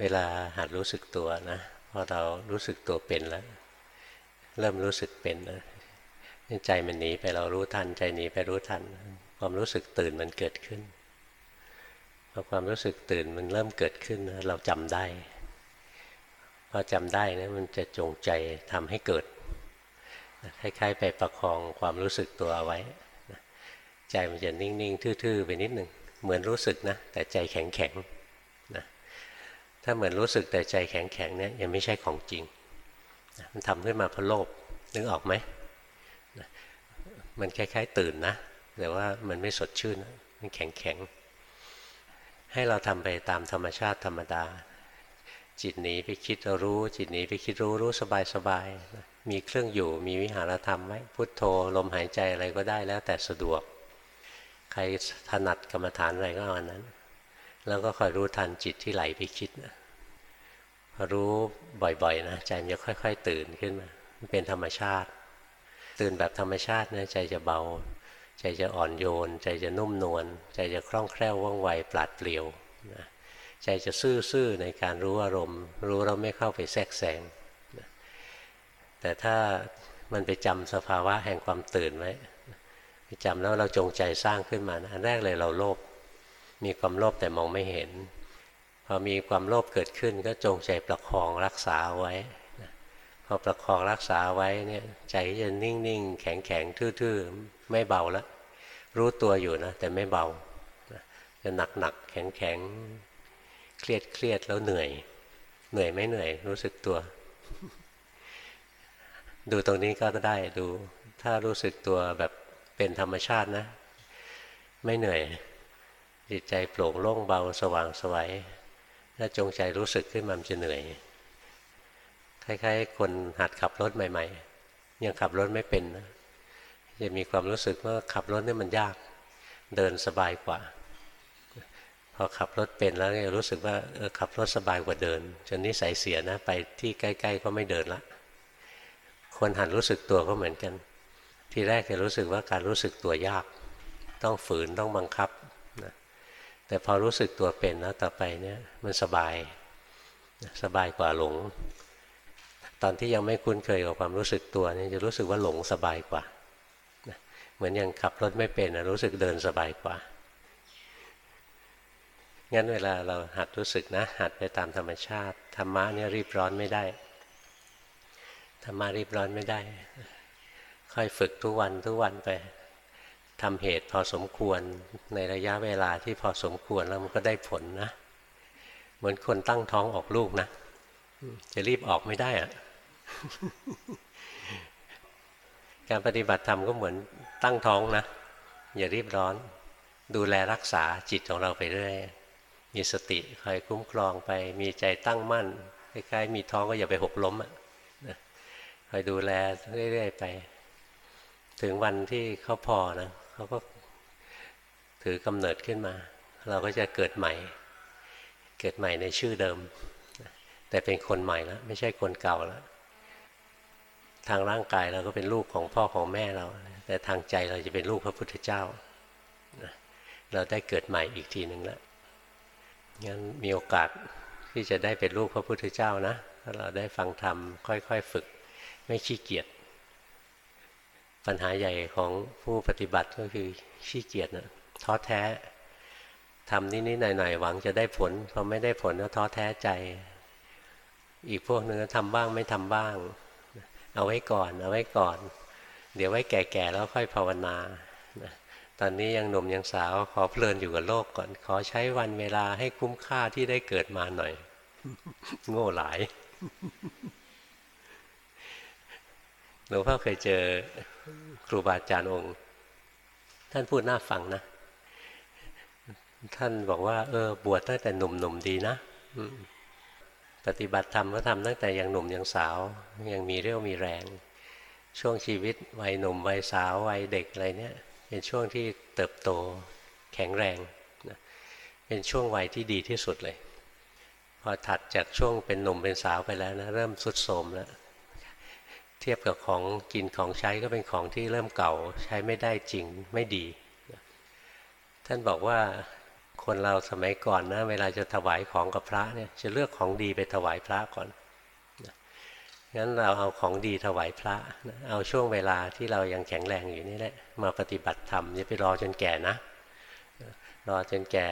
เวลาหัดรู้สึกตัวนะพอเรารู้สึกตัวเป็นแล้ว เริ่มรู้สึกเป็นนะใจมันหนีไปเรารู้ทัน ใจหนีไปรู้ทัน ความรู้สึกตื่นมันเกิดขึ้นพอความรู้สึกตื่นมันเริ่มเกิดขึ้นเราจำได้พอจำได้นะมันจะจงใจทำให้เกิดคล้ายๆไปประคองความรู้สึกตัวเอาไว้ใจมันจะนิ่งๆ ทื่อๆ ไปนิดหนึ่งเหมือนรู้สึกนะ แต่ใจแข็งๆ ถ้าเหมือนรู้สึกแต่ใจแข็งๆเนี่ยยังไม่ใช่ของจริง มันทำขึ้นมาเพราะโลภนึกออกไหมมันคล้ายๆตื่นนะ แต่ว่ามันไม่สดชื่น มันแข็งๆให้เราทำไปตามธรรมชาติธรรมดา จิตหนีไปคิดรู้ จิตหนีไปคิดรู้รู้สบายๆมีเครื่องอยู่ มีวิหารธรรมไหมพุทโธลมหายใจอะไรก็ได้แล้วแต่สะดวก ใครถนัดกรรมฐานอะไรก็เอาอันนั้น แล้วก็คอยรู้ทันจิตที่ไหลไปคิดนะ รู้บ่อยๆนะใจมันจะค่อย ๆ ตื่นขึ้นมาเป็นธรรมชาติ ตื่นแบบธรรมชาตินะใจจะเบา ใจจะอ่อนโยน ใจจะนุ่มนวลใจจะคล่องแคล่วว่องไวปราดเปรียวนะใจจะซื่อๆในการรู้อารมณ์ รู้เราไม่เข้าไปแทรกแซงนะแต่ถ้ามันไปจำสภาวะแห่งความตื่นไว้ไปจำแล้วเราจงใจสร้างขึ้นมานะอันแรกเลยเราโลภมีความโลภแต่มองไม่เห็น พอมีความโลภเกิดขึ้นก็จงใจประคองรักษาไว้พอประคองรักษาไว้เนี่ยใจจะนิ่งๆ แข็งๆ ทื่อๆ ไม่เบาแล้วรู้ตัวอยู่นะ แต่ไม่เบาจะหนักๆ แข็งๆ เครียดเครียดแล้วเหนื่อย เหนื่อยไม่เหนื่อย รู้สึกตัว ดูตรงนี้ก็ได้ดู ถ้ารู้สึกตัวแบบเป็นธรรมชาตินะ ไม่เหนื่อย จิตใจโปร่งโล่งเบาสว่างสวัย ถ้าจงใจรู้สึกขึ้นมันจะเหนื่อย คล้ายๆ คนหัดขับรถใหม่ ๆ ยังขับรถไม่เป็นนะจะมีความรู้สึกว่าขับรถนี่มันยาก เดินสบายกว่า พอขับรถเป็นแล้วจะรู้สึกว่าเออขับรถสบายกว่าเดิน จนนิสัยเสียนะ ไปที่ใกล้ ๆ ก็ไม่เดินละ คนหัดรู้สึกตัวก็เหมือนกัน ทีแรกจะรู้สึกว่าการรู้สึกตัวยาก ต้องฝืนต้องบังคับ แต่พอรู้สึกตัวเป็นแล้วต่อไปเนี่ยมันสบายสบายกว่าหลง ตอนที่ยังไม่คุ้นเคยกับความรู้สึกตัวเนี่ยจะรู้สึกว่าหลงสบายกว่าเหมือนยังขับรถไม่เป็นรู้สึกเดินสบายกว่างั้นเวลาเราหัดรู้สึกนะ หัดไปตามธรรมชาติธรรมะเนี่ยรีบร้อนไม่ได้ธรรมะรีบร้อนไม่ได้ ค่อยฝึกทุกวันทุกวันไป ทำเหตุพอสมควรในระยะเวลาที่พอสมควรแล้วมันก็ได้ผลนะ เหมือนคนตั้งท้องออกลูกนะ จะรีบออกไม่ได้อะการปฏิบัติธรรมก็เหมือนตั้งท้องนะ อย่ารีบร้อน ดูแลรักษาจิตของเราไปเรื่อยมีสติคอยคุ้มครองไป มีใจตั้งมั่นคล้ๆมีท้องก็อย่าไปหกล้มอะคอยดูแลเรื่อยๆไป ถึงวันที่เขาพอนะ เขาก็ถือกำเนิดขึ้นมา เราก็จะเกิดใหม่ เกิดใหม่ในชื่อเดิม แต่เป็นคนใหม่แล้วไม่ใช่คนเก่าแล้ว ทางร่างกายเราก็เป็นลูกของพ่อของแม่เรา แต่ทางใจเราจะเป็นลูกพระพุทธเจ้า เราได้เกิดใหม่อีกทีหนึ่งแล้วงั้นมีโอกาสที่จะได้เป็นลูกพระพุทธเจ้านะถ้าเราได้ฟังธรรมค่อย ๆ ฝึกไม่ขี้เกียจ ปัญหาใหญ่ของผู้ปฏิบัติก็คือขี้เกียจนะท้อแท้ทำนิดๆหน่อยๆหวังจะได้ผลพอไม่ได้ผลก็ท้อแท้ใจ อีกพวกนึงก็ทำบ้างไม่ทำบ้าง เอาไว้ก่อน เอาไว้ก่อน เดี๋ยวไว้แก่ๆแล้วค่อยภาวนาตอนนี้ยังหนุ่มยังสาวขอเพลินอยู่กับโลกก่อน ขอใช้วันเวลาให้คุ้มค่าที่ได้เกิดมาหน่อย โง่หลายหลวงพ่อเคยเจอ ครูบาอาจารย์องค์ ท่านพูดน่าฟังนะ ท่านบอกว่า เออ บวชตั้งแต่หนุ่มๆดีนะปฏิบัติธรรมก็ทำตั้งแต่ยังหนุ่มยังสาว ยังมีเรี่ยวมีแรง ช่วงชีวิตวัยหนุ่มวัยสาววัยเด็กอะไรเนี่ย เป็นช่วงที่เติบโตแข็งแรงเป็นช่วงวัยที่ดีที่สุดเลย พอถัดจากช่วงเป็นหนุ่มเป็นสาวไปแล้วนะ เริ่มสุดโทมแล้ว เทียบกับของกินของใช้ก็เป็นของที่เริ่มเก่าใช้ไม่ได้จริงไม่ดี ท่านบอกว่าคนเราสมัยก่อนนะเวลาจะถวายของกับพระเนี่ยจะเลือกของดีไปถวายพระก่อนงั้นเราเอาของดีถวายพระ เอาช่วงเวลาที่เรายังแข็งแรงอยู่นี่แหละมาปฏิบัติธรรมอย่าไปรอจนแก่นะ รอจนแก่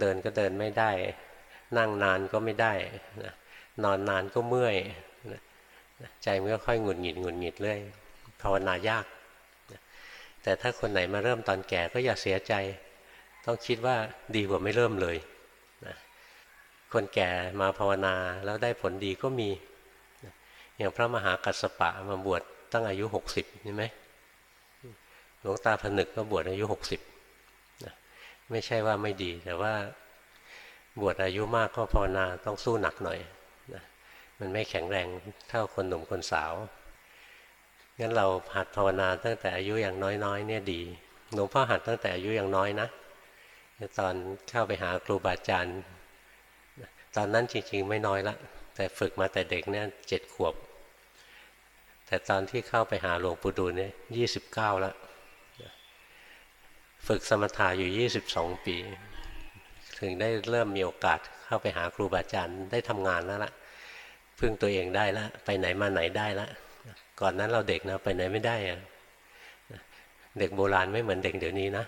เดินก็เดินไม่ได้ นั่งนานก็ไม่ได้ นอนนานก็เมื่อย ใจมันก็ค่อยหงุดหงิดหงุดหงิดเรื่อยภาวนายาก แต่ถ้าคนไหนมาเริ่มตอนแก่ก็อย่าเสียใจ ต้องคิดว่าดีกว่าไม่เริ่มเลยนะคนแก่มาภาวนาแล้วได้ผลดีก็มี อย่างพระมหากัสสปะมาบวชตั้งอายุหกสิบใช่ไหมหลวงตาผนึกก็บวชอายุหกสิบนะไม่ใช่ว่าไม่ดีแต่ว่าบวชอายุมากก็ภาวนาต้องสู้หนักหน่อย มันไม่แข็งแรงเท่าคนหนุ่มคนสาว งั้นเราหัดภาวนาตั้งแต่อายุอย่างน้อยๆเนี่ยดีหลวงพ่อหัดตั้งแต่อายุอย่างน้อยนะตอนเข้าไปหาครูบาอาจารย์ ตอนนั้นจริง ๆ ไม่น้อยละ แต่ฝึกมาแต่เด็กเนี่ยเจ็ดขวบ แต่ตอนที่เข้าไปหาหลวงปู่ดูลเนี่ยยี่สิบเก้าแล้วฝึกสมถะอยู่ยี่สิบสองปี ถึงได้เริ่มมีโอกาสเข้าไปหาครูบาอาจารย์ได้ทำงานแล้วล่ะ พึ่งตัวเองได้แล้วไปไหนมาไหนได้แล้วก่อนนั้นเราเด็กนะไปไหนไม่ได้อะเด็กโบราณไม่เหมือนเด็กเดี๋ยวนี้นะ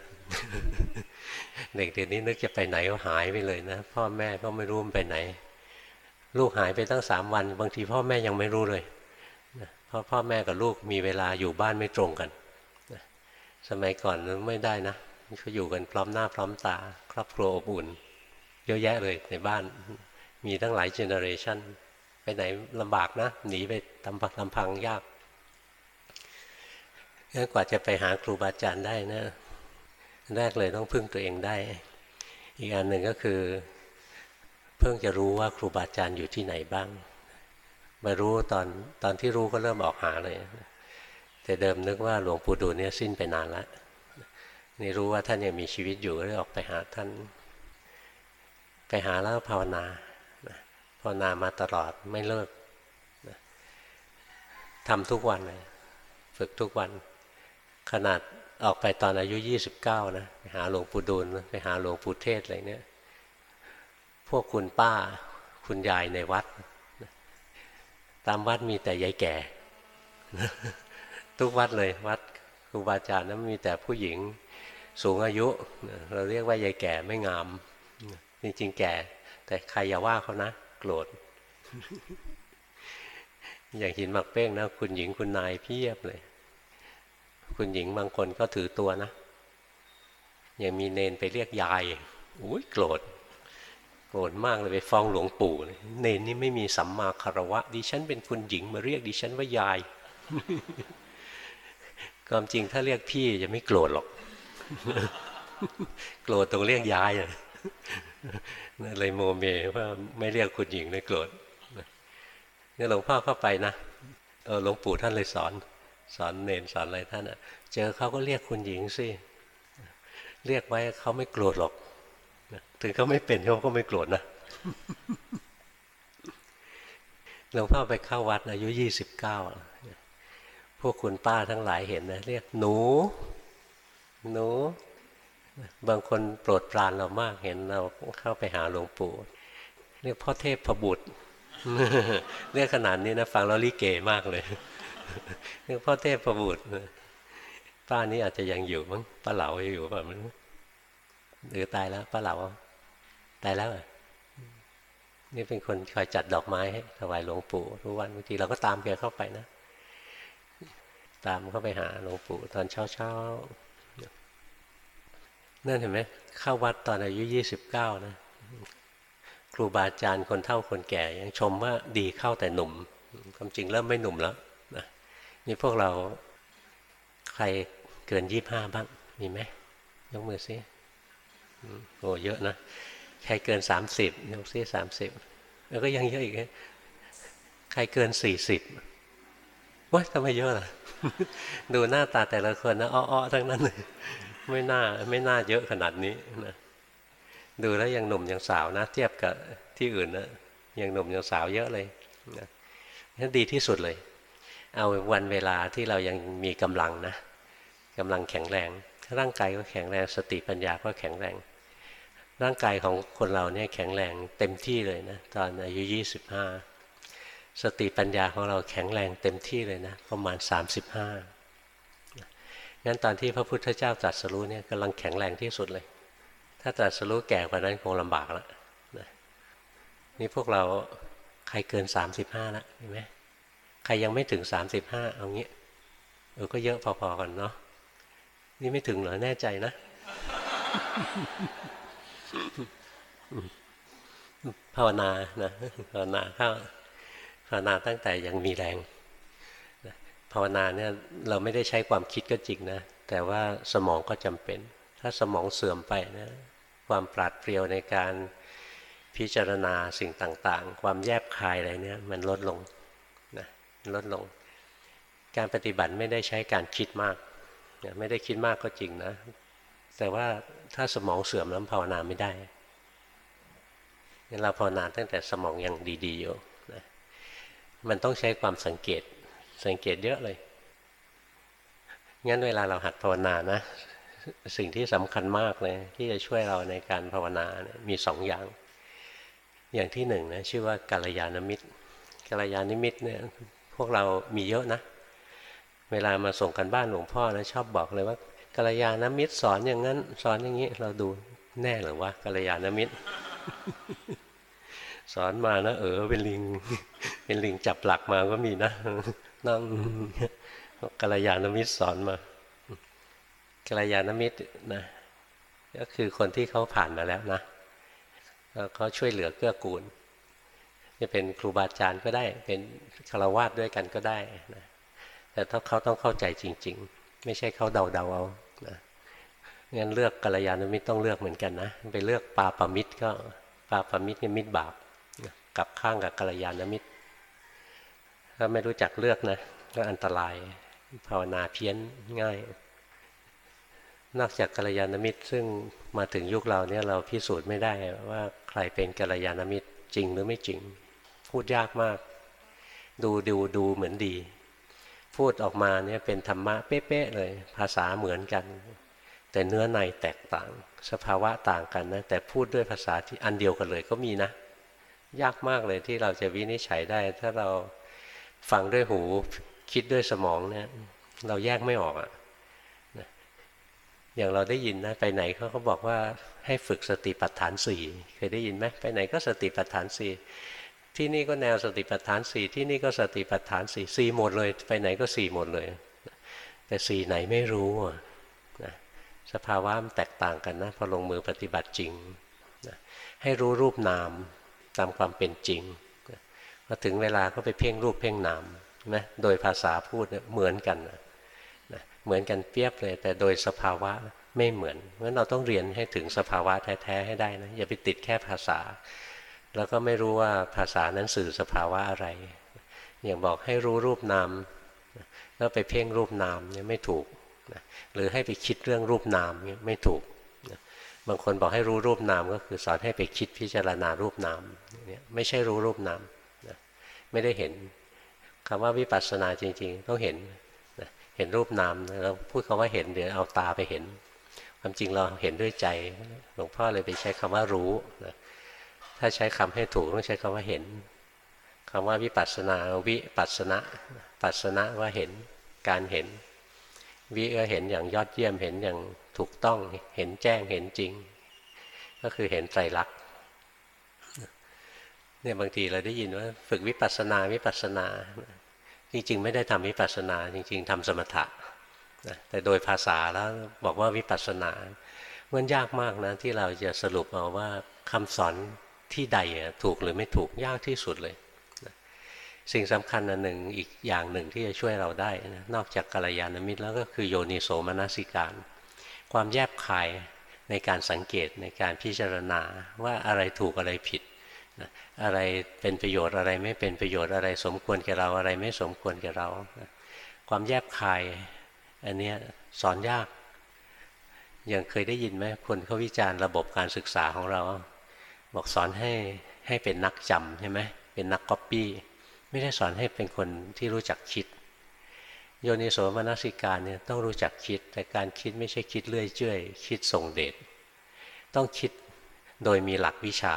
เด็กเดี๋ยวนี้นึกจะไปไหนก็หายไปเลยนะ พ่อแม่ก็ไม่รู้มันไปไหน ลูกหายไปตั้งสามวัน บางทีพ่อแม่ยังไม่รู้เลยเพราะพ่อแม่กับลูกมีเวลาอยู่บ้านไม่ตรงกันสมัยก่อนไม่ได้นะเขาอยู่กันพร้อมหน้าพร้อมตา ครอบครัวอบอุ่น เยอะแยะเลยในบ้านมีตั้งหลายเจเนอเรชั่น ไปไหนลำบากนะ หนีไปตำพังลำพังยากงั้นกว่าจะไปหาครูบาอาจารย์ได้นะ แรกเลยต้องพึ่งตัวเองได้ อีกอันหนึ่งก็คือ เพิ่งจะรู้ว่าครูบาอาจารย์อยู่ที่ไหนบ้าง มารู้ตอนตอนที่รู้ก็เริ่มออกหาเลย แต่เดิมนึกว่าหลวงปู่ดูลเนี่ยสิ้นไปนานแล้วนี่รู้ว่าท่านยังมีชีวิตอยู่ก็เลยออกไปหาท่าน ไปหาแล้วภาวนา ภาวนามาตลอดไม่เลิกทำทุกวันเลยฝึกทุกวัน ขนาดออกไปตอนอายุยี่สิบเก้านะไปหาหลวงปู่ดูลไปหาหลวงปู่เทศอะไรเนี่ย พวกคุณป้าคุณยายในวัด ตามวัดมีแต่ยายแก่ ทุกวัดเลยวัดครูบาอาจารย์นั้นมีแต่ผู้หญิงสูงอายุ เราเรียกว่ายายแก่ไม่งาม จริงๆแก่ แต่ใครอย่าว่าเขานะ โกรธ อย่างหินหมักเป้งนะคุณหญิงคุณนายเพียบเลย คุณหญิงบางคนก็ถือตัวนะยังมีเนนไปเรียกยายอุ้ยโกรธโกรธมากเลยไปฟ้องหลวงปู่เนนนี่ไม่มีสัมมาคารวะ ดิฉันเป็นคุณหญิงมาเรียกดิฉันว่ายายความจริงถ้าเรียกพี่จะไม่โกรธหรอก โกรธตรงเรียกยายเลย โมเมว่าไม่เรียกคุณหญิงเลยโกรธนี่หลวงพ่อเข้าไปนะเออหลวงปู่ท่านเลยสอน สอนเนนสอนอะไรท่านอะ เจอเขาก็เรียกคุณหญิงสิเรียกไว้เขาไม่โกรธหรอกถึงเขาไม่เป็นเขาก็ไม่โกรธนะหลวงพ่อไปเข้าวัดอายุยี่สิบเก้าพวกคุณป้าทั้งหลายเห็นนะ เรียกหนู หนู บางคนโปรดปรานเรามากเห็นเราเข้าไปหาหลวงปู่เรียกพ่อเทพพบุตรเรียกขนาดนี้นะฟังแล้วลิเกมากเลยเรียกพ่อเทพพบุตรป้านี้อาจจะยังอยู่มั้งป้าเหลาอยู่ป่ะมันหรือตายแล้วป้าเหลาตายแล้วนี่เป็นคนคอยจัดดอกไม้ให้ถวายหลวงปู่ทุกวันบางทีเราก็ตามแกเข้าไปนะ ตามเข้าไปหาหลวงปู่ตอนเช้าเช้า นั่นเห็นไหมเข้าวัดตอนอายุยี่สิบเก้านะครูบาอาจารย์คนเฒ่าคนแก่ยังชมว่าดีเข้าแต่หนุ่มความจริงเริ่มไม่หนุ่มแล้วนะนี่พวกเราใครเกินยี่ห้าบ้างมีไหมยกมือซิโอ้เยอะนะใครเกินสามสิบยกซิสามสิบแล้วก็ยังเยอะอีกใครเกินสี่สิบว่าทำไมเยอะล่ะ ดูหน้าตาแต่ละคนนะอ้อๆทั้งนั้นเลย ไม่น่าไม่น่าเยอะขนาดนี้นะดูแล้วยังหนุ่มยังสาวนะ เทียบกับที่อื่นนะยังหนุ่มยังสาวเยอะเลยนะนั่นดีที่สุดเลย เอาวันเวลาที่เรายังมีกำลังนะกำลังแข็งแรง ร่างกายก็แข็งแรง สติปัญญาก็แข็งแรง ร่างกายของคนเราเนี่ยแข็งแรงเต็มที่เลยนะตอนอายุยี่สิบห้าสติปัญญาของเราแข็งแรงเต็มที่เลยนะประมาณสามสิบห้า งั้นตอนที่พระพุทธเจ้าตรัสรู้เนี่ยกำลังแข็งแรงที่สุดเลย ถ้าตรัสรู้แก่กว่านั้นคงลำบากแล้วนะนี่พวกเราใครเกินสามสิบห้าแล้วเห็นไหมใครยังไม่ถึงสามสิบห้าเอางี้เออก็เยอะพอๆกันเนาะนี่ไม่ถึงเหรอแน่ใจนะภาวนานะภาวนาเข้าภาวนาตั้งแต่ยังมีแรง ภาวนาเนี่ยเราไม่ได้ใช้ความคิดก็จริงนะ แต่ว่าสมองก็จำเป็น ถ้าสมองเสื่อมไปนะความปราดเปรียวในการพิจารณาสิ่งต่างๆ ความแยบคายอะไรเนี่ยมันลดลงนะลดลง การปฏิบัติไม่ได้ใช้การคิดมากไม่ได้คิดมากก็จริงนะ แต่ว่าถ้าสมองเสื่อมแล้วภาวนาไม่ได้เราภาวนาตั้งแต่สมองยังดีๆอยู่นะมันต้องใช้ความสังเกต สังเกตเยอะเลย งั้นเวลาเราหัดภาวนานะ สิ่งที่สำคัญมากเลย ที่จะช่วยเราในการภาวนานะมีสองอย่าง อย่างที่หนึ่งนะชื่อว่ากัลยาณมิตรกัลยาณมิตรเนี่ยพวกเรามีเยอะนะ เวลามาส่งกันบ้านหลวงพ่อนะชอบบอกเลยว่ากัลยาณมิตรสอนอย่างนั้น สอนอย่างนี้เราดูแน่หรือว่ากัลยาณมิตร สอนมานะเออเป็นลิง เป็นลิงจับหลักมาก็มีนะ นั่งกัลยาณมิตรสอนมากัลยาณมิตรนะ ก็คือคนที่เขาผ่านมาแล้วนะเขาช่วยเหลือเกื้อกูล จะเป็นครูบาอาจารย์ก็ได้ เป็นฆราวาสด้วยกันก็ได้นะแต่ถ้าเขาต้องเข้าใจจริง ๆ ไม่ใช่เขาเดาๆเอานะงั้นเลือกกัลยาณมิตรต้องเลือกเหมือนกันนะ ไปเลือกปาปมิตรก็ปาปมิตรเนี่ยมิตรบาปกับข้างกับกัลยาณมิตร ถ้าไม่รู้จักเลือกนะ ก็อันตราย ภาวนาเพี้ยนง่าย นอกจากกัลยาณมิตร ซึ่งมาถึงยุคเราเนี่ยเราพิสูจน์ไม่ได้ว่าใครเป็นกัลยาณมิตรจริงหรือไม่จริง พูดยากมาก ดูดูดูเหมือนดี พูดออกมาเนี่ยเป็นธรรมะเป๊ะๆเลย ภาษาเหมือนกัน แต่เนื้อในแตกต่าง สภาวะต่างกันนะแต่พูดด้วยภาษาที่อันเดียวกันเลยก็มีนะ ยากมากเลยที่เราจะวินิจฉัยได้ถ้าเรา ฟังด้วยหู คิดด้วยสมองเนี่ยเราแยกไม่ออกอะะอย่างเราได้ยินนะไปไหนเขาก็บอกว่าให้ฝึกสติปัฏฐานสี่เคยได้ยินไหมไปไหนก็สติปัฏฐานสี่ที่นี่ก็แนวสติปัฏฐานสี่ที่นี่ก็สติปัฏฐานสี่สี่หมดเลย ไปไหนก็สี่หมดเลย แต่สี่ไหนไม่รู้นะสภาวะมันแตกต่างกันนะพอลงมือปฏิบัติจริงนะให้รู้รูปนามตามความเป็นจริง อถึงเวลาก็ไปเพ่งรูปเพ่งนามนะโดยภาษาพูดเหมือนกันนะเหมือนกันเปียบเลย แต่โดยสภาวะไม่เหมือนเพราะเราต้องเรียนให้ถึงสภาวะแท้ๆให้ได้นะอย่าไปติดแค่ภาษา แล้วก็ไม่รู้ว่าภาษานั้นสื่อสภาวะอะไร อย่างบอกให้รู้รูปนามแล้วไปเพ่งรูปนามเนี่ยไม่ถูกหรือให้ไปคิดเรื่องรูปนามเนี่ยไม่ถูกบางคนบอกให้รู้รูปนามก็คือสอนให้ไปคิดพิจารณารูปนามเนี่ยไม่ใช่รู้รูปนาม ไม่ได้เห็นคำว่าวิปัสสนาจริง ๆ ต้องเห็นเห็นรูปนามเราพูดคำว่าเห็นเดี๋ยวเอาตาไปเห็น ความจริงเราเห็นด้วยใจหลวงพ่อเลยไปใช้คำว่ารู้นะถ้าใช้คำให้ถูกต้องใช้คำว่าเห็นคำว่าวิปัสสนาวิปัสสนะปัสสนะว่าเห็นการเห็น วิก็เห็นอย่างยอดเยี่ยมเห็นอย่างถูกต้องเห็นแจ้งเห็นจริง ก็คือเห็นไตรลักษณ์ เนี่ยบางทีเราได้ยินว่าฝึกวิปัสสนาวิปัสสนา จริงๆ ไม่ได้ทำวิปัสสนา จริง ๆทำสมถะนะแต่โดยภาษาแล้วบอกว่าวิปัสสนามันยากมากนะที่เราจะสรุปเอาว่าคำสอนที่ใดถูกหรือไม่ถูกยากที่สุดเลยสิ่งสำคัญอันหนึ่งอีกอย่างหนึ่งที่จะช่วยเราได้นะนอกจากกัลยาณมิตรแล้วก็คือโยนิโสมนสิการ ความแยบคายในการสังเกตในการพิจารณาว่าอะไรถูกอะไรผิด อะไรเป็นประโยชน์อะไรไม่เป็นประโยชน์อะไร สมควรแก่เราอะไรไม่สมควรแก่เรา ความแยบคายอันนี้สอนยาก อย่างเคยได้ยินไหมคนเขาวิจารณ์ระบบการศึกษาของเรา บอกสอนให้ให้เป็นนักจำใช่ไหมเป็นนักก๊อปปี้ไม่ได้สอนให้เป็นคนที่รู้จักคิด โยนิโสมนสิการเนี่ยต้องรู้จักคิด แต่การคิดไม่ใช่คิดเลื่อยเจื่อยคิดส่งเดชต้องคิดโดยมีหลักวิชา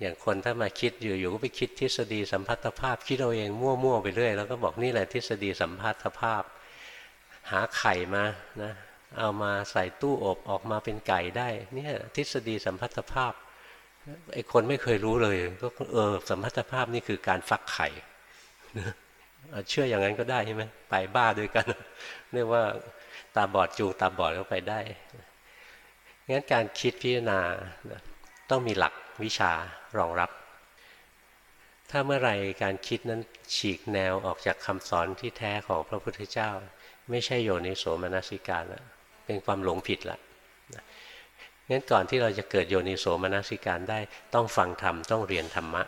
อย่างคนถ้ามาคิดอยู่อยู่ก็ไปคิดทฤษฎีสัมพัทธภาพ คิดเอาเองมั่วๆไปเรื่อยแล้วก็บอกนี่แหละทฤษฎีสัมพัทธภาพ หาไข่มานะเอามาใส่ตู้อบออกมาเป็นไก่ได้เนี่ยทฤษฎีสัมพัทธภาพไอ้คนไม่เคยรู้เลย ก็เออสัมพัทธภาพนี่คือการฟักไข่เชื่ออย่างนั้นก็ได้ใช่ไหมไปบ้าด้วยกันเรียกว่าตาบอดจูงตาบอดก็ไปได้งั้นการคิดพิจารณาต้องมีหลัก วิชารองรับ ถ้าเมื่อไรการคิดนั้นฉีกแนวออกจากคำสอนที่แท้ของพระพุทธเจ้า ไม่ใช่โยนิโสมนสิการแล้วเป็นความหลงผิดละงั้นก่อนที่เราจะเกิดโยนิโสมนสิการได้ ต้องฟังธรรมต้องเรียนธรรมะ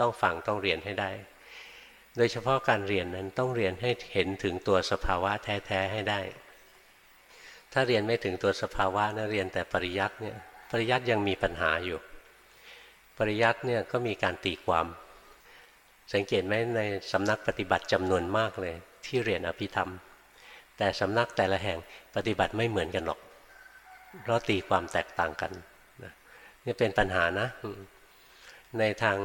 ต้องฟังต้องเรียนให้ได้ โดยเฉพาะการเรียนนั้นต้องเรียนให้เห็นถึงตัวสภาวะแท้ๆให้ได้ ถ้าเรียนไม่ถึงตัวสภาวะนะเรียนแต่ปริยัติเนี่ยปริยัติยังมีปัญหาอยู่ ปริยัติเนี่ยก็มีการตีความ สังเกตไหมในสำนักปฏิบัติจำนวนมากเลย ที่เรียนอภิธรรม แต่สำนักแต่ละแห่งปฏิบัติไม่เหมือนกันหรอก เพราะตีความแตกต่างกันนี่เป็นปัญหานะ ในทาง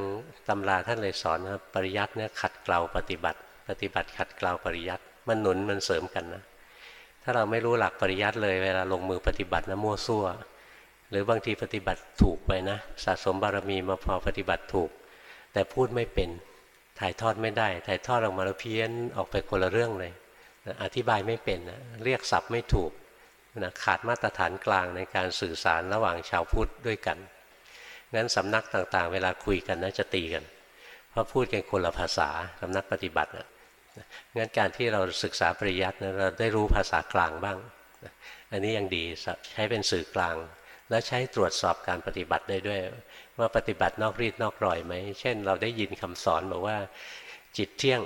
ตำราท่านเลยสอนนะปริยัติเนี่ยขัดเกลาปฏิบัติ ปฏิบัติขัดเกลาปริยัติมันหนุนมันเสริมกันนะ ถ้าเราไม่รู้หลักปริยัติเลยเวลาลงมือปฏิบัตินะมั่วซั่ว หรือบางทีปฏิบัติถูกไปนะสะสมบารมีมาพอปฏิบัติถูก แต่พูดไม่เป็นถ่ายทอดไม่ได้ ถ่ายทอดออกมาแล้วเพี้ยนออกไปคนละเรื่องเลยอธิบายไม่เป็นนะเรียกศัพท์ไม่ถูกนะขาดมาตรฐานกลางในการสื่อสารระหว่างชาวพุทธด้วยกันงั้นสำนักต่างๆ เวลาคุยกันนะจะตีกัน เพราะพูดกันคนละภาษาสำนักปฏิบัตินะงั้นการที่เราศึกษาปริยัตินะเราได้รู้ภาษากลางบ้าง อันนี้ยังดีใช้เป็นสื่อกลาง แล้วใช้ตรวจสอบการปฏิบัติได้ด้วย ว่าปฏิบัตินอกรีดนอกรอยไหม เช่น เราได้ยินคำสอนบอกว่าจิตเที่ยง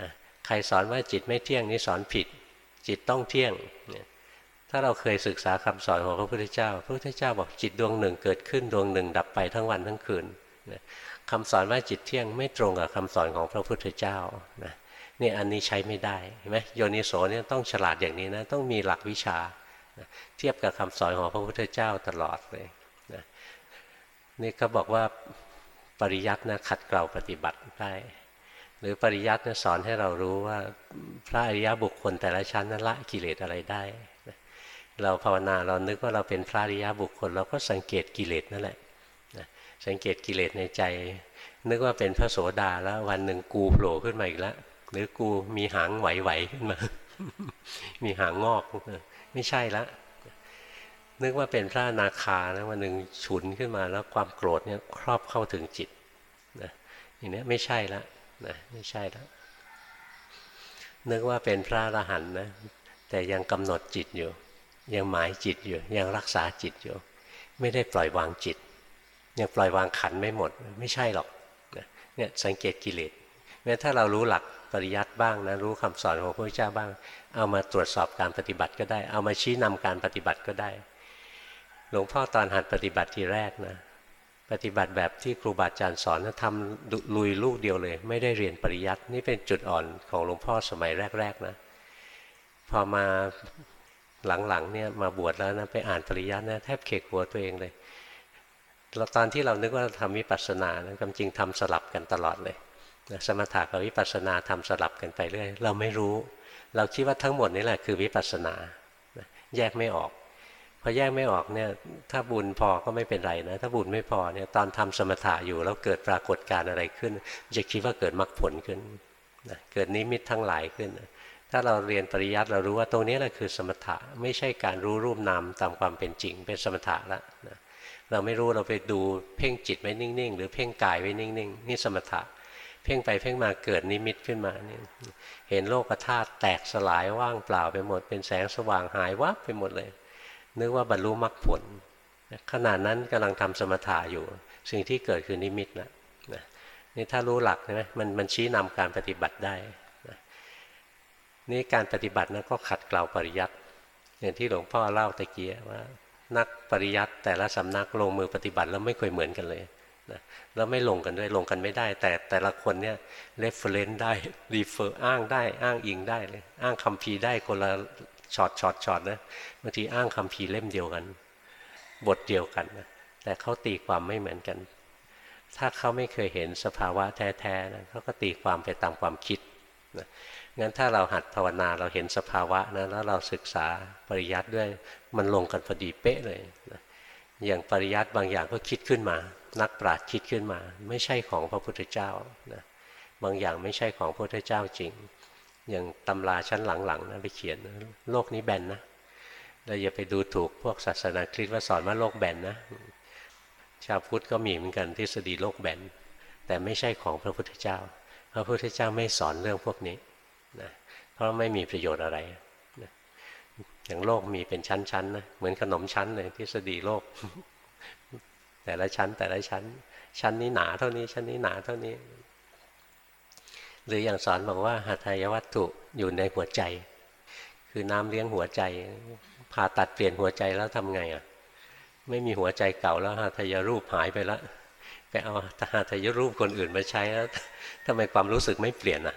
นะใครสอนว่าจิตไม่เที่ยงนี่สอนผิด จิตต้องเที่ยงถ้าเราเคยศึกษาคำสอนของพระพุทธเจ้า พระพุทธเจ้าบอกจิตดวงหนึ่งเกิดขึ้นดวงหนึ่ง ดับไปทั้งวันทั้งคืนคำสอนว่าจิตเที่ยงไม่ตรงกับคำสอนของพระพุทธเจ้านะนี่อันนี้ใช้ไม่ได้เห็นไหมโยนิโสเนี่ยต้องฉลาดอย่างนี้นะต้องมีหลักวิชา เทียบกับคำสอนของพระพุทธเจ้าตลอดเลยนะนี่เขาบอกว่าปริยัตินะขัดเกลาปฏิบัติได้หรือปริยัตินะสอนให้เรารู้ว่าพระอริยบุคคลแต่ละชั้นนั้นละกิเลสอะไรได้ เราภาวนาเรานึกว่าเราเป็นพระอริยบุคคล เราก็สังเกตกิเลสนั่นแหละสังเกตกิเลสในใจ นึกว่าเป็นพระโสดาแล้ววันหนึ่งกูโผล่ขึ้นมาอีกแล้วหรือกูมีหางไหวๆขึ้นมา มีหางงอกไม่ใช่ละนึกว่าเป็นพระนาคานะวันหนึ่งฉุนขึ้นมาแล้วความโกรธเนี่ยครอบเข้าถึงจิตนะอย่างนี้ไม่ใช่ละนะไม่ใช่ละนึกว่าเป็นพระอรหันต์นะแต่ยังกำหนดจิตอยู่ ยังหมายจิตอยู่ ยังรักษาจิตอยู่ ไม่ได้ปล่อยวางจิต ยังปล่อยวางขันไม่หมด ไม่ใช่หรอกเนี่ยสังเกตกิเลส แม้ถ้าเรารู้หลักปริยัติบ้างนะรู้คำสอนของพระพุทธเจ้าบ้าง เอามาตรวจสอบการปฏิบัติก็ได้ เอามาชี้นำการปฏิบัติก็ได้ หลวงพ่อตอนหัดปฏิบัติทีแรกนะ ปฏิบัติแบบที่ครูบาอาจารย์สอนนะทำลุยลูกเดียวเลย ไม่ได้เรียนปริยัตินี่เป็นจุดอ่อนของหลวงพ่อสมัยแรก ๆนะ พอมาหลังๆเนี่ยมาบวชแล้วนะไปอ่านปริยัตินะแทบเขกหัวตัวเองเลยแล้วตอนที่เรานึกว่าทำวิปัสสนานะจริงทำสลับกันตลอดเลย สมถะกับวิปัสสนาทำสลับกันไปเรื่อยเราไม่รู้ เราคิดว่าทั้งหมดนี่แหละคือวิปัสสนาแยกไม่ออกพอแยกไม่ออกเนี่ยถ้าบุญพอก็ไม่เป็นไรนะ ถ้าบุญไม่พอเนี่ยตอนทำสมถะอยู่แล้วเกิดปรากฏการอะไรขึ้นจะคิดว่าเกิดมรรคผลขึ้นนะเกิดนิมิตทั้งหลายขึ้น ถ้าเราเรียนปริยัติเรารู้ว่าตรงนี้แหละคือสมถะไม่ใช่การรู้รูปนามตามความเป็นจริง เป็นสมถะแล้วนะเราไม่รู้เราไปดูเพ่งจิตไว้นิ่งๆ หรือเพ่งกายไว้นิ่งๆ นี่สมถะ พ่งไปเพ่งมาเกิดนิมิตขึ้นมาเนี่ยเห็นโลกธาตุแตกสลายว่างเปล่าไปหมด เป็นแสงสว่างหายวับไปหมดเลย นึกว่าบรรลุมรรคผลขนาดนั้นกำลังทำสมถะอยู่ สิ่งที่เกิดคือนิมิตนะนะนี่ถ้ารู้หลักใช่ไหมมันมันชี้นำการปฏิบัติได้นะนี่การปฏิบัตินะก็ขัดเกลาปริยัติอย่างที่หลวงพ่อเล่าตะกี้ว่า นักปริยัติแต่ละสำนักลงมือปฏิบัติแล้วไม่เคยเหมือนกันเลย นะแล้วไม่ลงกันด้วยลงกันไม่ได้ แต่แต่ละคนเนี่ย reference ได้ refer อ้างได้อ้างอิงได้เลยอ้างคัมภีร์ได้คนละ shot shot shot นะบางทีอ้างคัมภีร์เล่มเดียวกัน บทเดียวกันนะแต่เขาตีความไม่เหมือนกัน ถ้าเขาไม่เคยเห็นสภาวะแท้ๆนะเขาก็ตีความไปตามความคิดนะงั้นถ้าเราหัดภาวนาเราเห็นสภาวะนะแล้วเราศึกษาปริยัติด้วยมันลงกันพอดีเป๊ะเลยนะอย่างปริยัติบางอย่างก็คิดขึ้นมา นักปราชญ์คิดขึ้นมา ไม่ใช่ของพระพุทธเจ้านะบางอย่างไม่ใช่ของพระพุทธเจ้าจริง อย่างตำราชั้นหลังๆนะไปเขียนโลกนี้แบนนะเราอย่าไปดูถูกพวกศาสนาคริสต์ว่าสอนว่าโลกแบนนะ ชาวพุทธก็มีเหมือนกันทฤษฎีโลกแบนแต่ไม่ใช่ของพระพุทธเจ้า พระพุทธเจ้าไม่สอนเรื่องพวกนี้นะเพราะไม่มีประโยชน์อะไรนะอย่างโลกมีเป็นชั้นๆนะเหมือนขนมชั้นเลยทฤษฎีโลก แต่ละชั้น แต่ละชั้น ชั้นนี้หนาเท่านี้ ชั้นนี้หนาเท่านี้ หรืออย่างสอนบอกว่าหัตถยวัตถุอยู่ในหัวใจ คือน้ำเลี้ยงหัวใจผ่าตัดเปลี่ยนหัวใจแล้วทำไงอะ ไม่มีหัวใจเก่าแล้วหัตถยรูปหายไปแล้วไปเอาหัตถยรูปคนอื่นมาใช้แล้วทำไมความรู้สึกไม่เปลี่ยนอะ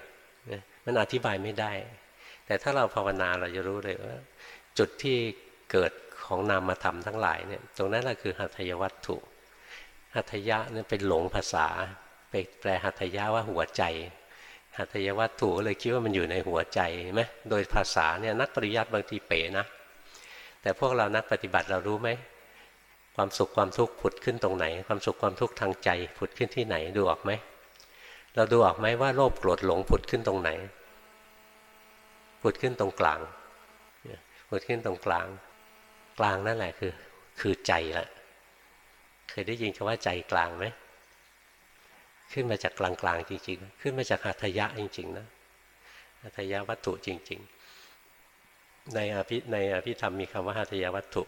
มันอธิบายไม่ได้ แต่ถ้าเราภาวนาเราจะรู้เลยว่า จุดที่เกิดของนามธรรมทั้งหลายเนี่ย ตรงนั้นแหละคือหัตถยวัตถุ หัตถยะเนี่ยเป็นหลงภาษาไปแปลหัตถยะว่าหัวใจหัตถยวัตถุเลยคิดว่ามันอยู่ในหัวใจไหมโดยภาษาเนี่ยนักปริยัติบางทีเป๋นะแต่พวกเรานักปฏิบัติเรารู้ไหมความสุขความทุกข์ผุดขึ้นตรงไหน ความสุขความทุกข์ทางใจผุดขึ้นที่ไหนดูออกไหมเราดูออกไหมว่าโลภโกรธหลงผุดขึ้นตรงไหนผุดขึ้นตรงกลางผุดขึ้นตรงกลาง กลางนั่นแหละคือ คือใจละ เคยได้ยินคำว่าใจกลางไหมขึ้นมาจากกลางกลางจริง ๆ ขึ้นมาจากหัตถยะจริง ๆ นะหัตถยะวัตถุจริง ๆ ในอภิในอภิธรรมมีคำว่าหัตถยะวัตถุ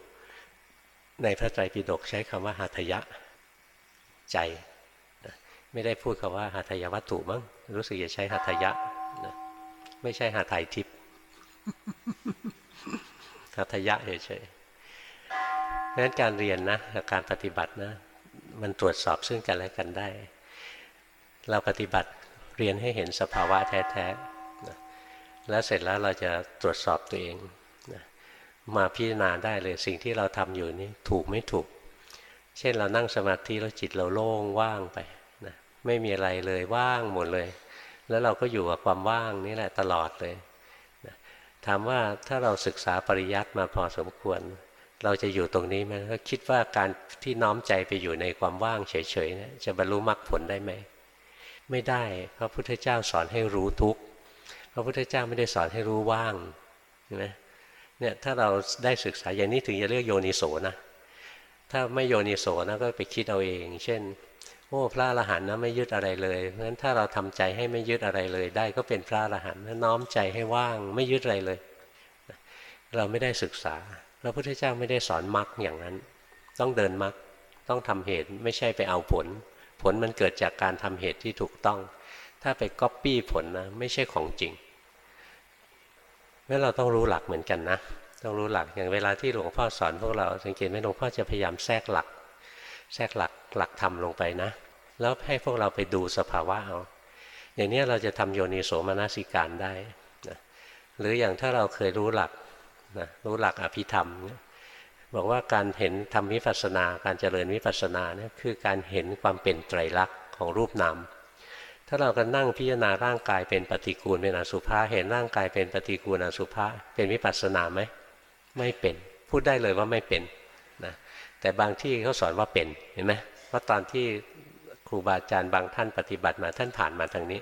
ในพระไตรปิฎกใช้คำว่าหัตถยะใจ ไม่ได้พูดคำว่าหัตถยวัตถุมั้งรู้สึกจะใช้หัตถยะนะไม่ใช่หัตถยทิพย์หัตถยะเฉยๆ เพราะฉะนั้นการเรียนนะการปฏิบัตินะ มันตรวจสอบซึ่งกันและกันได้ เราปฏิบัติเรียนให้เห็นสภาวะแท้ๆแล้วเสร็จแล้วเราจะตรวจสอบตัวเองมาพิจารณาได้เลยสิ่งที่เราทำอยู่นี่ถูกไม่ถูก เช่นเรานั่งสมาธิแล้วจิตเราโล่งว่างไปไม่มีอะไรเลยว่างหมดเลย แล้วเราก็อยู่กับความว่างนี่แหละตลอดเลยถามว่าถ้าเราศึกษาปริยัติมาพอสมควร เราจะอยู่ตรงนี้ไหมก็คิดว่าการที่น้อมใจไปอยู่ในความว่างเฉยๆนะจะบรรลุมรรคผลได้ไหม ไม่ได้ พระพุทธเจ้าสอนให้รู้ทุกพระพุทธเจ้าไม่ได้สอนให้รู้ว่างใช่ไหมเนี่ยถ้าเราได้ศึกษาอย่างนี้ถึงจะเรียกโยนิโสนะถ้าไม่โยนิโสนะก็ไปคิดเอาเอง เช่น โอ้พระอรหันต์นะไม่ยึดอะไรเลยเพราะฉะนั้นถ้าเราทำใจให้ไม่ยึดอะไรเลย ได้ก็เป็นพระอรหันต์น้อมใจให้ว่างไม่ยึดอะไรเลย เราไม่ได้ศึกษา พระพุทธเจ้าไม่ได้สอนมรรคอย่างนั้น ต้องเดินมรรคต้องทำเหตุไม่ใช่ไปเอาผล ผลมันเกิดจากการทำเหตุที่ถูกต้อง ถ้าไปก๊อปปี้ผลนะไม่ใช่ของจริงเมื่อเราต้องรู้หลักเหมือนกันนะต้องรู้หลักอย่างเวลาที่หลวงพ่อสอนพวกเราสังเกตไหมหลวงพ่อจะพยายามแทรกหลัก แทรกหลักหลักธรรมลงไปนะ แล้วให้พวกเราไปดูสภาวะเอาอย่างนี้เราจะทำโยนิโสมนสิการได้นะหรืออย่างถ้าเราเคยรู้หลัก นะรู้หลักอภิธรรมบอกว่าการเห็นทำวิปัสสนา การเจริญวิปัสสนาเนี่ยคือการเห็นความเป็นไตรลักษณ์ของรูปนามถ้าเราก็นั่งพิจารณาร่างกายเป็นปฏิกูลเป็นอสุภะเห็นร่างกายเป็นปฏิกูลอสุภะเป็นวิปัสสนาไหมไม่เป็น พูดได้เลยว่าไม่เป็นนะแต่บางที่เขาสอนว่าเป็นเห็นไหมว่าตอนที่ครูบาอาจารย์บางท่านปฏิบัติมาท่านผ่านมาทางนี้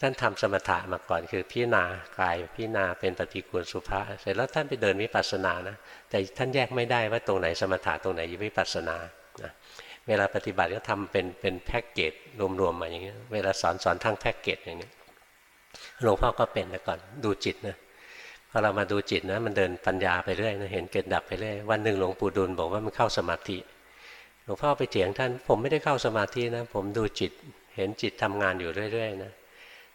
ท่านทำสมถะมาก่อนคือพิจารณากายพิจารณาเป็นปฏิกูลสุภาเสร็จแล้วท่านไปเดินวิปัสสนานะแต่ท่านแยกไม่ได้ว่าตรงไหนสมถะตรงไหนวิปัสสนานะเวลาปฏิบัติก็ทำเป็นเป็นแพ็กเกจรวมๆมาอย่างนี้เวลาสอนสอนทั้งแพ็กเกจอย่างนี้หลวงพ่อก็เป็นแต่ก่อนดูจิตนะพอเรามาดูจิตนะมันเดินปัญญาไปเรื่อยนะเห็นเกิดดับไปเรื่อยวันหนึ่งหลวงปู่ดูลบอกว่ามันเข้าสมาธิหลวงพ่อไปเถียงท่านผมไม่ได้เข้าสมาธินะ ผมดูจิต เห็นจิตทำงานอยู่เรื่อยๆนะ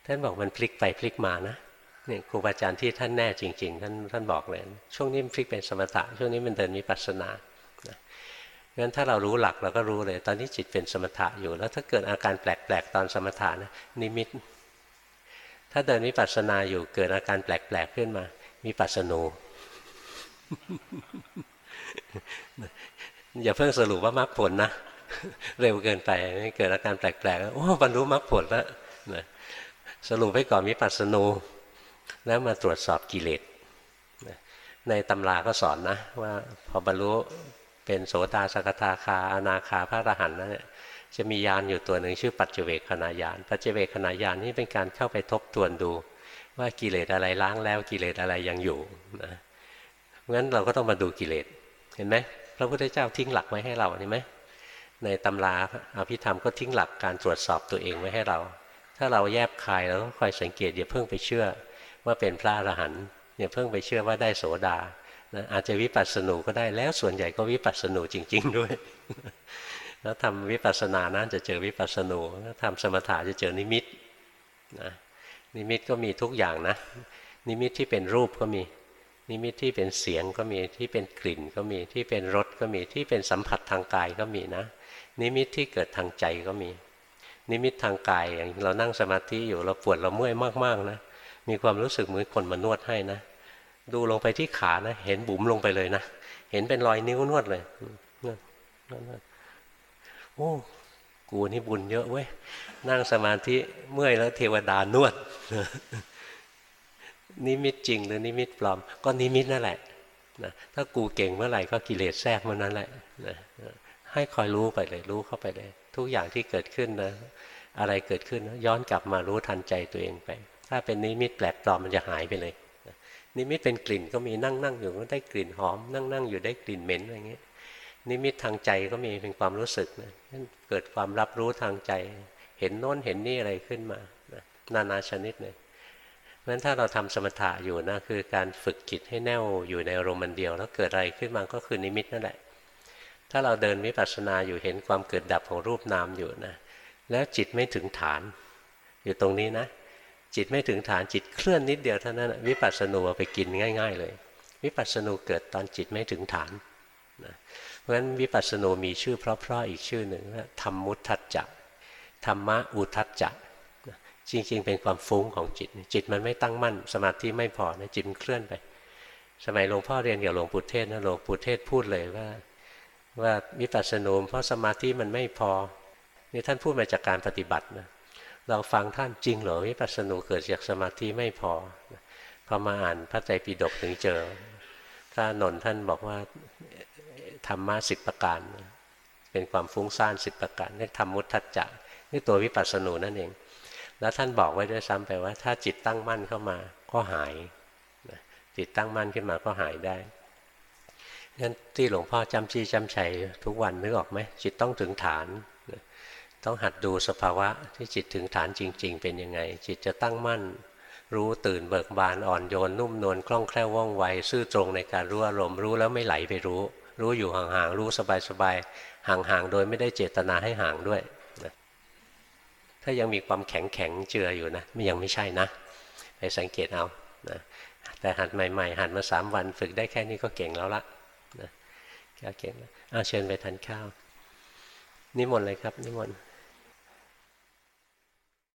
ท่านบอกมันพลิกไปพลิกมานะเนี่ยครูบาอาจารย์ที่ท่านแน่จริง ๆ ท่านท่านบอกเลย ช่วงนี้มันพลิกเป็นสมถะช่วงนี้มันเดินมีปัสนานะงั้นถ้าเรารู้หลักเราก็รู้เลย ตอนนี้จิตเป็นสมถะอยู่ แล้วถ้าเกิดอาการแปลกๆตอนสมถะนะนิมิต ถ้าเดินมีปัสนาอยู่เกิดอาการแปลกๆขึ้นมามีปัสนูอย่าเพิ่งสรุปว่ามรรคผลนะ เร็วเกินไปเกิดอาการแปลกๆโอ้บรรลุมรรคผลแล้ว สรุปไว้ก่อนวิปัสสนูแล้วมาตรวจสอบกิเลสในตำราก็สอนนะ ว่าพอบรรลุเป็นโสดาสกทาคาอนาคาพระอรหันต์นั้นจะมียานอยู่ตัวหนึ่งชื่อปัจเจเวคขณะยาน ปัจเจเวคขณะยานนี่เป็นการเข้าไปทบทวนดู ว่ากิเลสอะไรล้างแล้วกิเลสอะไรยังอยู่นะงั้นเราก็ต้องมาดูกิเลสเห็นไหมพระพุทธเจ้าทิ้งหลักไว้ให้เราเห็นไหมในตำราอภิธรรมก็ทิ้งหลักการตรวจสอบตัวเองไว้ให้เรา ถ้าเราแยบคายเราต้องคอยสังเกตอย่าเพิ่งไปเชื่อว่าเป็นพระอรหันต์อย่าเพิ่งไปเชื่อว่าได้โสดานะอาจจะวิปัสสนูก็ได้แล้วส่วนใหญ่ก็วิปัสสนูจริง ๆ ด้วย แล้วทำวิปัสสนานั้นจะเจอวิปัสสนูแล้วทำสมถะจะเจอนิมิตนะนิมิตก็มีทุกอย่างนะ นิมิตที่เป็นรูปก็มี นิมิตที่เป็นเสียงก็มีที่เป็นกลิ่นก็มีที่เป็นรสก็มีที่เป็นสัมผัสทางกายก็มีนะ นิมิตที่เกิดทางใจก็มี นิมิตทางกายอย่างเรานั่งสมาธิอยู่เราปวดเราเมื่อยมากๆนะมีความรู้สึกเหมือนคนมานวดให้นะ ดูลงไปที่ขานะ เห็นบุ๋มลงไปเลยนะ เห็นเป็นรอยนิ้วนวดเลยนวดนวดโอ้กูนี่บุญเยอะเว้ยนั่งสมาธิเมื่อยแล้วเทวดานวด นิมิตจริงหรือนิมิตปลอม ก็นิมิตนั่นแหละนะถ้ากูเก่งเมื่อไหร่ก็กิเลสแทรกเมื่อนั้นแหละนะให้คอยรู้ไปเลยรู้เข้าไปเลย ทุกอย่างที่เกิดขึ้นนะ อะไรเกิดขึ้นย้อนกลับมารู้ทันใจตัวเองไป ถ้าเป็นนิมิตแปลกปลอมมันจะหายไปเลยนิมิตเป็นกลิ่นก็มีนั่งนั่งอยู่ก็ได้กลิ่นหอม นั่งนั่งอยู่ได้กลิ่นเหม็นอะไรเงี้ยนิมิตทางใจก็มีเป็นความรู้สึกนะเกิดความรับรู้ทางใจ เห็นโน้นเห็นนี่อะไรขึ้นมานานาชนิดเลยเพราะฉะนั้นถ้าเราทำสมถะอยู่นะคือการฝึกจิตให้แน่วอยู่ในอารมณ์เดียว แล้วเกิดอะไรขึ้นมาก็คือนิมิตนั่นแหละ ถ้าเราเดินวิปัสสนาอยู่เห็นความเกิดดับของรูปนามอยู่นะ แล้วจิตไม่ถึงฐาน อยู่ตรงนี้นะ จิตไม่ถึงฐานจิตเคลื่อนนิดเดียวเท่านั้นวิปัสสนูไปกินง่าย ๆ เลย วิปัสสนูเกิดตอนจิตไม่ถึงฐานนะเพราะฉะนั้นวิปัสสนูมีชื่อเพราะๆอีกชื่อหนึ่งว่าธรรมมุทัจจะธรรมะอุทัจจะจริงๆ เป็นความฟุ้งของจิต จิตมันไม่ตั้งมั่น สมาธิไม่พอนะจิตมันเคลื่อนไป สมัยหลวงพ่อเรียนกับหลวงปู่เทศนะหลวงปู่เทศพูดเลยว่า ว่าวิปัสสนูเพราะสมาธิมันไม่พอนี่ท่านพูดมาจากการปฏิบัตินะเราฟังท่านจริงเหรอวิปัสสนูเกิดจากสมาธิไม่พอพอมาอ่านพระไตรปิฎกถึงเจอพระนนท่านบอกว่าธรรมะสิบประการ เป็นความฟุ้งซ่านสิบประการนี่ธรรมมุทัจจะนี่ตัววิปัสสนูนั่นเอง แล้วท่านบอกไว้ด้วยซ้ำไปว่า ถ้าจิตตั้งมั่นเข้ามาก็หายจิตตั้งมั่นขึ้นมาก็หายได้ งั้นที่หลวงพ่อจำชี้จำชัยทุกวันนึกออกไหมจิตต้องถึงฐาน ต้องหัดดูสภาวะที่จิตถึงฐานจริง ๆ เป็นยังไง จิตจะตั้งมั่น รู้ตื่นเบิกบานอ่อนโยนนุ่มนวลคล่องแคล่วว่องไวซื่อตรงในการรู้อารมณ์รู้แล้วไม่ไหลไปรู้ รู้อยู่ห่างๆรู้สบายๆห่างๆโดยไม่ได้เจตนาให้ห่างด้วยถ้ายังมีความแข็งแข็งเจืออยู่นะมันยังไม่ใช่นะไปสังเกตเอานะแต่หัดใหม่ ๆ หัดมาสามวันฝึกได้แค่นี้ก็เก่งแล้วละ เก่งนะอาเชิญไปทานข้าว นิมนต์เลยครับ นิมนต์